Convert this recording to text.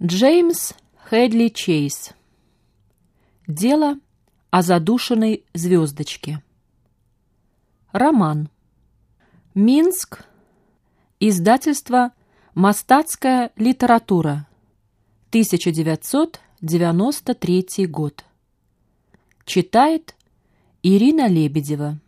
Джеймс Хэдли Чейз. Дело о задушенной звездочке. Роман. Минск. Издательство «Мостатская литература». 1993 год. Читает Ирина Лебедева.